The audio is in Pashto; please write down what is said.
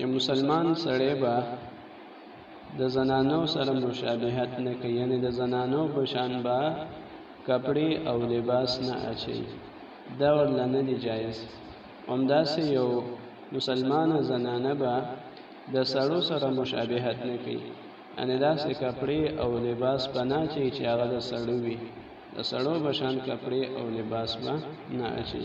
یو مسلمان سړی به د زنانو سره مشابهت نه کوي یعنی د زنانو په شان به کپڑے او لباس نه اچي دا ورله نه دی جایز همداسې یو مسلمانه زنانه به د سړو سره مشابهت نه کوي یعنی داسې کپڑے او لباس به نه اچي چې هغه د سړو وي د سړو بشان کپڑے او لباس به نه اچي